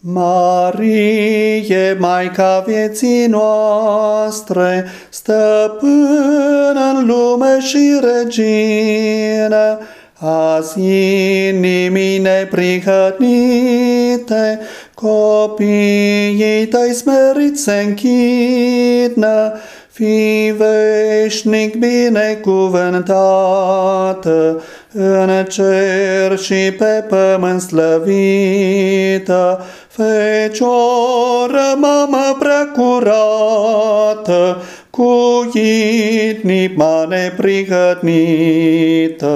Marie, Maica vieții noastre, stăpână în lume și regină, azi inimii neprihănite, copiii tăi smeriți se închină, fi veșnic binecuvântată, în cer și pe pământ slăvită, Fecioară, mamă prea curată, cu inima neprihătnită.